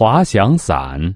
滑翔伞。